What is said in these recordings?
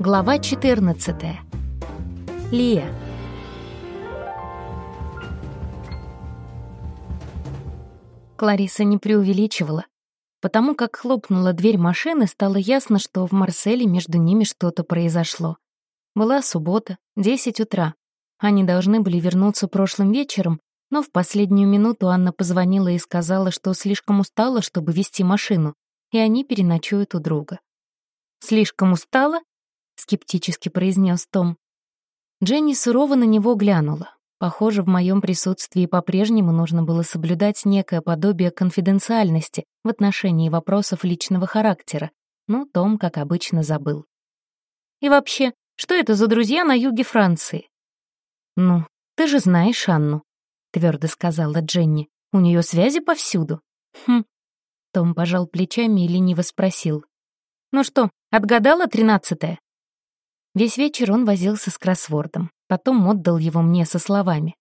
Глава 14. Лия. Клариса не преувеличивала. Потому как хлопнула дверь машины, стало ясно, что в Марселе между ними что-то произошло. Была суббота, 10 утра. Они должны были вернуться прошлым вечером, но в последнюю минуту Анна позвонила и сказала, что слишком устала, чтобы вести машину, и они переночуют у друга. «Слишком устала?» — скептически произнес Том. Дженни сурово на него глянула. Похоже, в моем присутствии по-прежнему нужно было соблюдать некое подобие конфиденциальности в отношении вопросов личного характера, но Том, как обычно, забыл. «И вообще, что это за друзья на юге Франции?» «Ну, ты же знаешь Анну», — твердо сказала Дженни. «У нее связи повсюду». «Хм». Том пожал плечами и лениво спросил. «Ну что, отгадала тринадцатое?» Весь вечер он возился с кроссвордом. Потом отдал его мне со словами.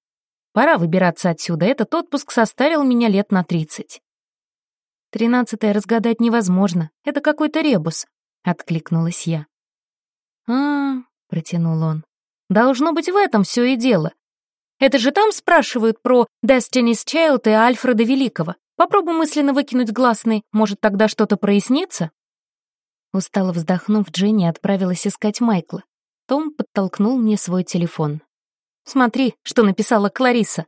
«Пора выбираться отсюда, этот отпуск составил меня лет на тридцать». «Тринадцатое разгадать невозможно, это какой-то ребус», — откликнулась я. -а протянул он. «Должно быть в этом все и дело. Это же там спрашивают про Destiny's Child и Альфреда Великого. Попробуй мысленно выкинуть гласный, может, тогда что-то прояснится?» Устало вздохнув, Дженни отправилась искать Майкла. Том подтолкнул мне свой телефон. «Смотри, что написала Клариса!»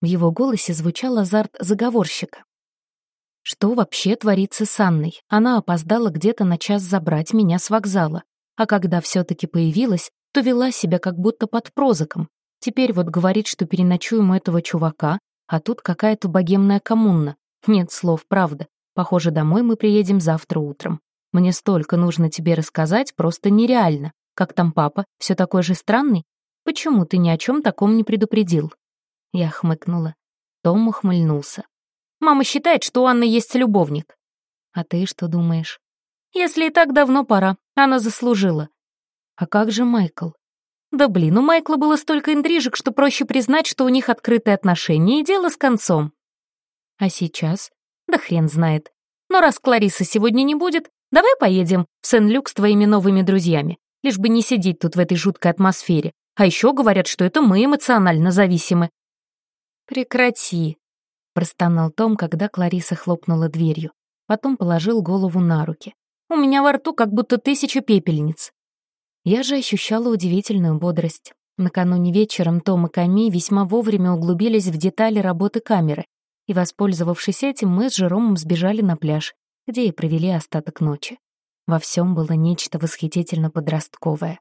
В его голосе звучал азарт заговорщика. Что вообще творится с Анной? Она опоздала где-то на час забрать меня с вокзала, а когда все таки появилась, то вела себя как будто под прозаком. Теперь вот говорит, что переночуем этого чувака, а тут какая-то богемная коммуна. Нет слов, правда. Похоже, домой мы приедем завтра утром. Мне столько нужно тебе рассказать, просто нереально. Как там папа? Все такой же странный? Почему ты ни о чем таком не предупредил?» Я хмыкнула. Том ухмыльнулся. «Мама считает, что у Анны есть любовник». «А ты что думаешь?» «Если и так давно пора. Она заслужила». «А как же Майкл?» «Да блин, у Майкла было столько интрижек, что проще признать, что у них открытые отношения и дело с концом». «А сейчас?» «Да хрен знает. Но раз Кларисы сегодня не будет, давай поедем в Сен-Люк с твоими новыми друзьями лишь бы не сидеть тут в этой жуткой атмосфере. А еще говорят, что это мы эмоционально зависимы. «Прекрати», — простонал Том, когда Клариса хлопнула дверью. Потом положил голову на руки. «У меня во рту как будто тысяча пепельниц». Я же ощущала удивительную бодрость. Накануне вечером Том и Ками весьма вовремя углубились в детали работы камеры, и, воспользовавшись этим, мы с Жеромом сбежали на пляж, где и провели остаток ночи. Во всем было нечто восхитительно подростковое.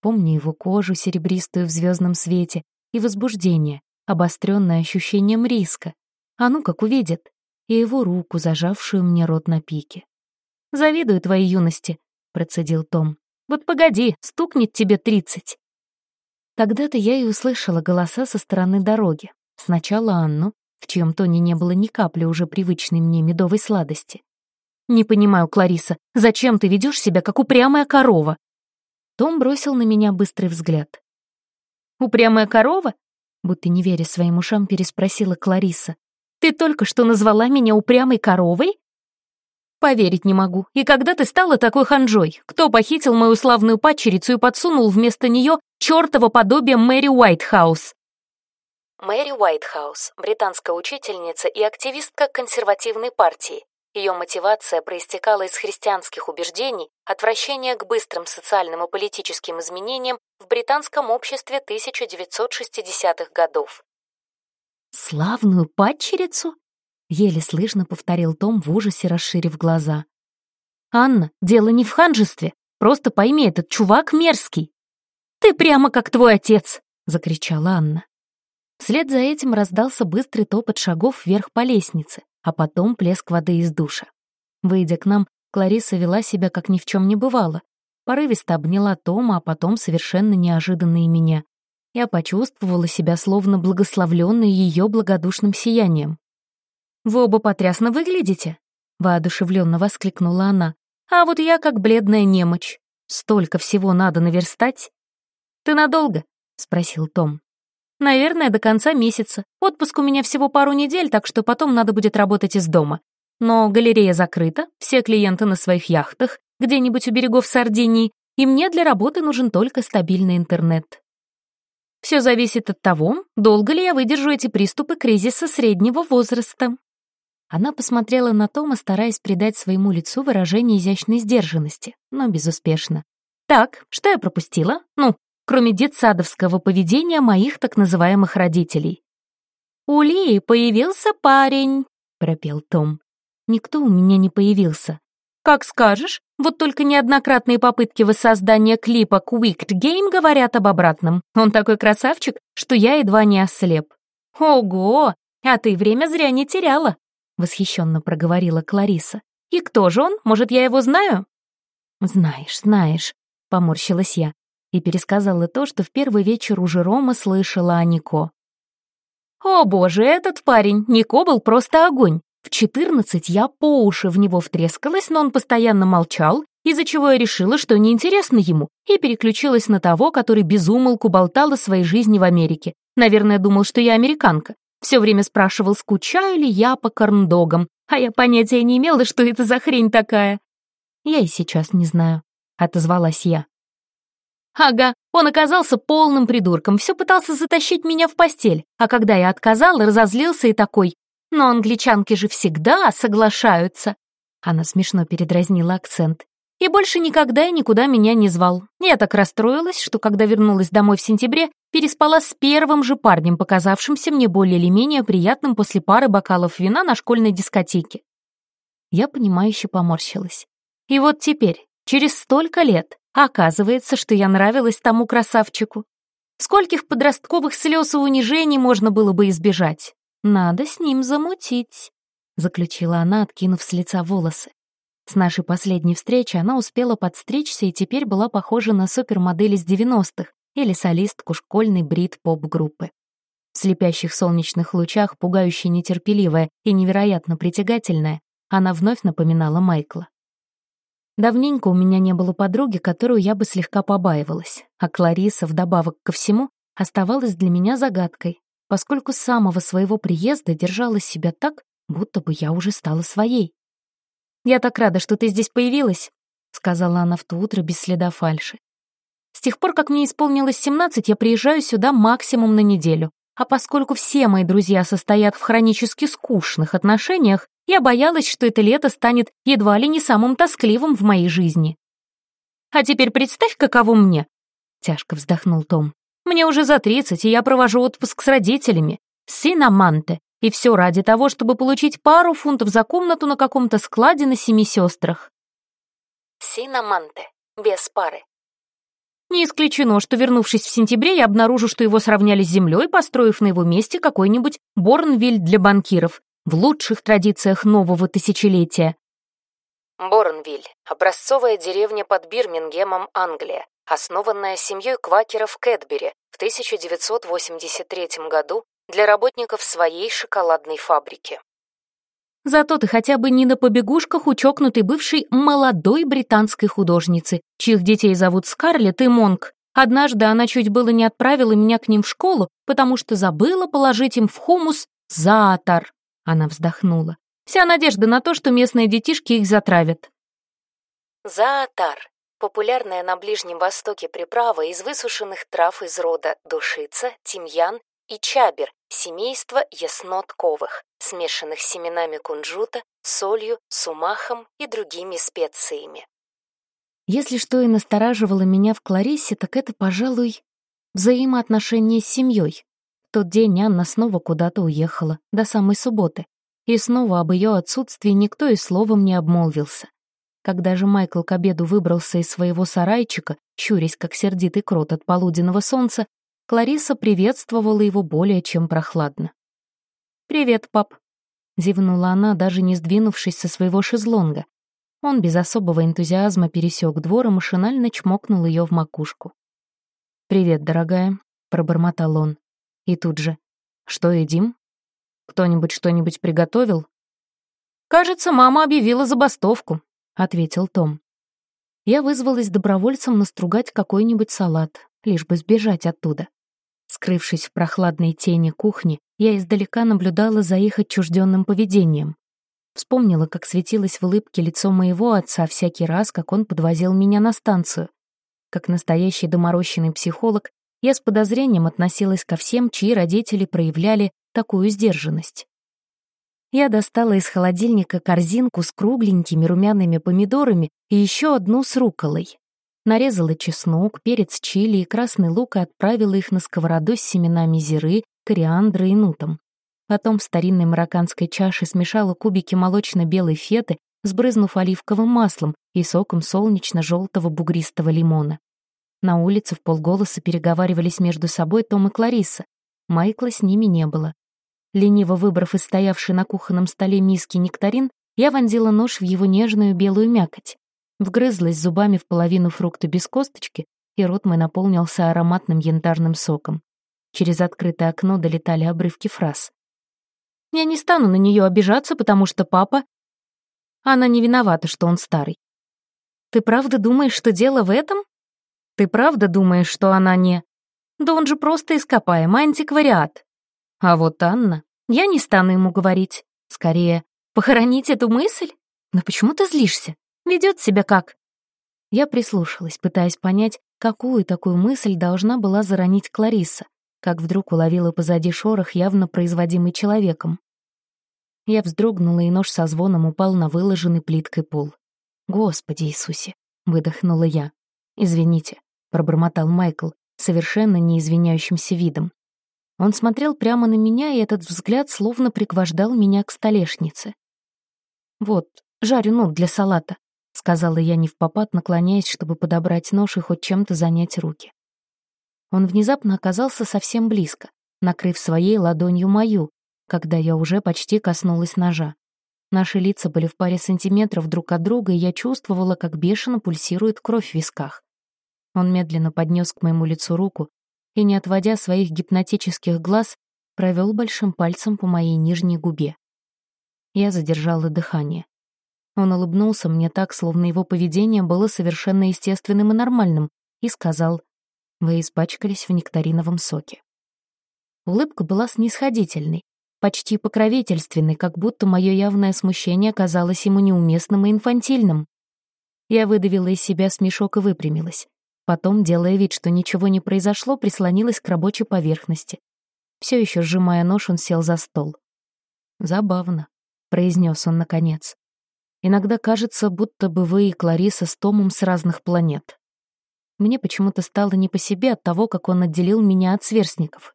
Помню его кожу, серебристую в звездном свете, и возбуждение, обостренное ощущением риска. А ну как увидит, и его руку, зажавшую мне рот на пике. «Завидую твоей юности», — процедил Том. «Вот погоди, стукнет тебе тридцать». Тогда-то я и услышала голоса со стороны дороги. Сначала Анну, в чьем тоне не было ни капли уже привычной мне медовой сладости. «Не понимаю, Клариса, зачем ты ведешь себя, как упрямая корова?» Том бросил на меня быстрый взгляд. «Упрямая корова?» Будто не веря своим ушам, переспросила Клариса. «Ты только что назвала меня упрямой коровой?» «Поверить не могу. И когда ты стала такой ханжой? Кто похитил мою славную падчерицу и подсунул вместо нее чертово подобие Мэри Уайтхаус?» Мэри Уайтхаус, британская учительница и активистка консервативной партии, ее мотивация проистекала из христианских убеждений, отвращения к быстрым социальным и политическим изменениям в британском обществе 1960-х годов. «Славную падчерицу?» — еле слышно повторил Том в ужасе, расширив глаза. «Анна, дело не в ханжестве. Просто пойми, этот чувак мерзкий». «Ты прямо как твой отец!» — закричала Анна. Вслед за этим раздался быстрый топот шагов вверх по лестнице а потом плеск воды из душа. Выйдя к нам, Клариса вела себя, как ни в чем не бывало. Порывисто обняла Тома, а потом совершенно неожиданно и меня. Я почувствовала себя словно благословленной ее благодушным сиянием. «Вы оба потрясно выглядите!» — воодушевленно воскликнула она. «А вот я как бледная немочь. Столько всего надо наверстать!» «Ты надолго?» — спросил Том. Наверное, до конца месяца. Отпуск у меня всего пару недель, так что потом надо будет работать из дома. Но галерея закрыта, все клиенты на своих яхтах, где-нибудь у берегов Сардинии, и мне для работы нужен только стабильный интернет. Все зависит от того, долго ли я выдержу эти приступы кризиса среднего возраста. Она посмотрела на Тома, стараясь придать своему лицу выражение изящной сдержанности, но безуспешно. «Так, что я пропустила? Ну, кроме детсадовского поведения моих так называемых родителей». «У Лии появился парень», — пропел Том. «Никто у меня не появился». «Как скажешь, вот только неоднократные попытки воссоздания клипа Quicked Game говорят об обратном. Он такой красавчик, что я едва не ослеп». «Ого! А ты время зря не теряла», — восхищенно проговорила Клариса. «И кто же он? Может, я его знаю?» «Знаешь, знаешь», — поморщилась я и пересказала то, что в первый вечер уже Рома слышала о Нико. О боже, этот парень, Нико был просто огонь. В четырнадцать я по уши в него втрескалась, но он постоянно молчал, из-за чего я решила, что неинтересно ему, и переключилась на того, который безумолку болтал о своей жизни в Америке. Наверное, думал, что я американка. Все время спрашивал, скучаю ли я по корндогам, а я понятия не имела, что это за хрень такая. Я и сейчас не знаю, — отозвалась я. Ага, он оказался полным придурком, все пытался затащить меня в постель, а когда я отказала, разозлился и такой, «Но англичанки же всегда соглашаются!» Она смешно передразнила акцент. И больше никогда и никуда меня не звал. Я так расстроилась, что когда вернулась домой в сентябре, переспала с первым же парнем, показавшимся мне более или менее приятным после пары бокалов вина на школьной дискотеке. Я понимающе поморщилась. И вот теперь, через столько лет, Оказывается, что я нравилась тому красавчику. Скольких подростковых слез и унижений можно было бы избежать? Надо с ним замутить, заключила она, откинув с лица волосы. С нашей последней встречи она успела подстричься и теперь была похожа на супермодель из 90-х или солистку школьной брит-поп-группы. В слепящих солнечных лучах, пугающе нетерпеливая и невероятно притягательная, она вновь напоминала Майкла. Давненько у меня не было подруги, которую я бы слегка побаивалась, а Клариса, вдобавок ко всему, оставалась для меня загадкой, поскольку с самого своего приезда держала себя так, будто бы я уже стала своей. «Я так рада, что ты здесь появилась», — сказала она в то утро без следа фальши. «С тех пор, как мне исполнилось семнадцать, я приезжаю сюда максимум на неделю, а поскольку все мои друзья состоят в хронически скучных отношениях, я боялась, что это лето станет едва ли не самым тоскливым в моей жизни. «А теперь представь, каково мне!» — тяжко вздохнул Том. «Мне уже за тридцать, и я провожу отпуск с родителями. Синаманте. И все ради того, чтобы получить пару фунтов за комнату на каком-то складе на Семи Сестрах». Синаманте. Без пары. Не исключено, что, вернувшись в сентябре, я обнаружу, что его сравняли с землей, построив на его месте какой-нибудь Борнвиль для банкиров, в лучших традициях нового тысячелетия. Борнвиль – образцовая деревня под Бирмингемом, Англия, основанная семьей квакеров Кэтбери в 1983 году для работников своей шоколадной фабрики. Зато ты хотя бы не на побегушках у чокнутой бывшей молодой британской художницы, чьих детей зовут Скарлетт и Монк. Однажды она чуть было не отправила меня к ним в школу, потому что забыла положить им в хумус заатар. Она вздохнула. Вся надежда на то, что местные детишки их затравят. Заатар — популярная на Ближнем Востоке приправа из высушенных трав из рода душица, тимьян и чабер, семейства яснотковых, смешанных с семенами кунжута, солью, сумахом и другими специями. Если что и настораживало меня в Кларисе, так это, пожалуй, взаимоотношения с семьей. В тот день Анна снова куда-то уехала, до самой субботы, и снова об ее отсутствии никто и словом не обмолвился. Когда же Майкл к обеду выбрался из своего сарайчика, щурясь как сердитый крот от полуденного солнца, Клариса приветствовала его более чем прохладно. «Привет, пап», — зевнула она, даже не сдвинувшись со своего шезлонга. Он без особого энтузиазма пересек двор и машинально чмокнул ее в макушку. «Привет, дорогая», — пробормотал он. И тут же. «Что едим? Кто-нибудь что-нибудь приготовил?» «Кажется, мама объявила забастовку», — ответил Том. Я вызвалась добровольцем настругать какой-нибудь салат, лишь бы сбежать оттуда. Скрывшись в прохладной тени кухни, я издалека наблюдала за их отчужденным поведением. Вспомнила, как светилось в улыбке лицо моего отца всякий раз, как он подвозил меня на станцию. Как настоящий доморощенный психолог, я с подозрением относилась ко всем, чьи родители проявляли такую сдержанность. Я достала из холодильника корзинку с кругленькими румяными помидорами и еще одну с руколой. Нарезала чеснок, перец чили и красный лук и отправила их на сковороду с семенами зиры, кориандра и нутом. Потом в старинной марокканской чаше смешала кубики молочно-белой феты, сбрызнув оливковым маслом и соком солнечно-желтого бугристого лимона. На улице в полголоса переговаривались между собой Том и Клариса. Майкла с ними не было. Лениво выбрав из стоявшей на кухонном столе миски нектарин, я вонзила нож в его нежную белую мякоть. Вгрызлась зубами в половину фрукта без косточки, и рот мой наполнился ароматным янтарным соком. Через открытое окно долетали обрывки фраз. «Я не стану на нее обижаться, потому что папа...» Она не виновата, что он старый. «Ты правда думаешь, что дело в этом?» «Ты правда думаешь, что она не...» «Да он же просто ископаемый антиквариат», а вот Анна, я не стану ему говорить. Скорее, похоронить эту мысль? Но почему ты злишься? Ведет себя как? Я прислушалась, пытаясь понять, какую такую мысль должна была заронить Клариса, как вдруг уловила позади шорох, явно производимый человеком. Я вздрогнула, и нож со звоном упал на выложенный плиткой пол. «Господи Иисусе!» — выдохнула я. «Извините», — пробормотал Майкл, совершенно неизвиняющимся видом. Он смотрел прямо на меня, и этот взгляд словно пригвождал меня к столешнице. «Вот, жарю нут для салата», — сказала я не в попад, наклоняясь, чтобы подобрать нож и хоть чем-то занять руки. Он внезапно оказался совсем близко, накрыв своей ладонью мою, когда я уже почти коснулась ножа. Наши лица были в паре сантиметров друг от друга, и я чувствовала, как бешено пульсирует кровь в висках. Он медленно поднес к моему лицу руку, и, не отводя своих гипнотических глаз, провел большим пальцем по моей нижней губе. Я задержала дыхание. Он улыбнулся мне так, словно его поведение было совершенно естественным и нормальным, и сказал, «Вы испачкались в нектариновом соке». Улыбка была снисходительной, почти покровительственной, как будто мое явное смущение казалось ему неуместным и инфантильным. Я выдавила из себя смешок и выпрямилась. Потом, делая вид, что ничего не произошло, прислонилась к рабочей поверхности. Все еще сжимая нож, он сел за стол. «Забавно», — произнес он наконец. «Иногда кажется, будто бы вы и Клариса с Томом с разных планет. Мне почему-то стало не по себе от того, как он отделил меня от сверстников.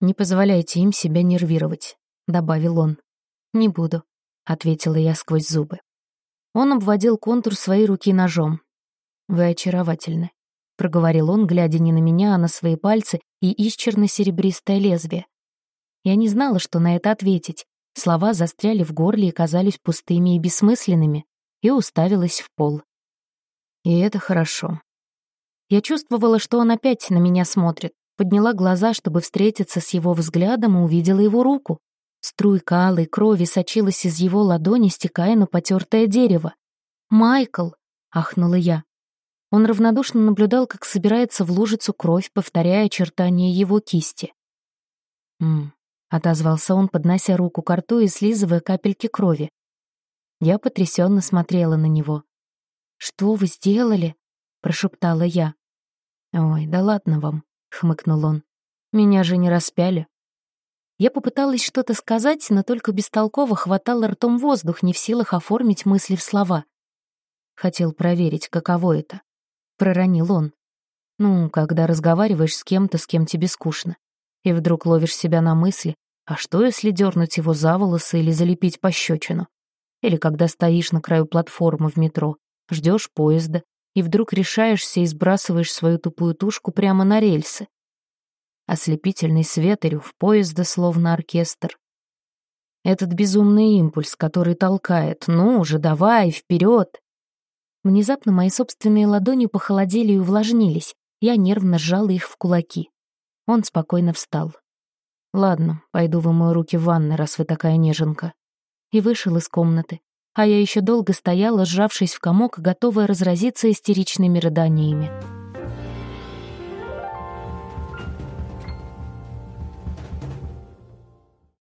«Не позволяйте им себя нервировать», — добавил он. «Не буду», — ответила я сквозь зубы. Он обводил контур своей руки ножом, «Вы очаровательны», — проговорил он, глядя не на меня, а на свои пальцы и исчерно-серебристое лезвие. Я не знала, что на это ответить. Слова застряли в горле и казались пустыми и бессмысленными, и уставилась в пол. И это хорошо. Я чувствовала, что он опять на меня смотрит, подняла глаза, чтобы встретиться с его взглядом, и увидела его руку. Струйка алой крови сочилась из его ладони, стекая на потертое дерево. «Майкл!» — ахнула я. Он равнодушно наблюдал, как собирается в лужицу кровь, повторяя очертания его кисти. «М-м», отозвался он, поднося руку к рту и слизывая капельки крови. Я потрясенно смотрела на него. «Что вы сделали?» — прошептала я. «Ой, да ладно вам», — хмыкнул он. «Меня же не распяли». Я попыталась что-то сказать, но только бестолково хватало ртом воздух, не в силах оформить мысли в слова. Хотел проверить, каково это — проронил он. «Ну, когда разговариваешь с кем-то, с кем тебе скучно, и вдруг ловишь себя на мысли, а что, если дернуть его за волосы или залепить пощечину? Или когда стоишь на краю платформы в метро, ждешь поезда, и вдруг решаешься и сбрасываешь свою тупую тушку прямо на рельсы. Ослепительный свет и рев поезда, словно оркестр. Этот безумный импульс, который толкает «ну уже давай, вперед!» Внезапно мои собственные ладони похолодели и увлажнились. Я нервно сжала их в кулаки. Он спокойно встал. «Ладно, пойду вымою руки в ванной, раз вы такая неженка». И вышел из комнаты. А я еще долго стояла, сжавшись в комок, готовая разразиться истеричными рыданиями.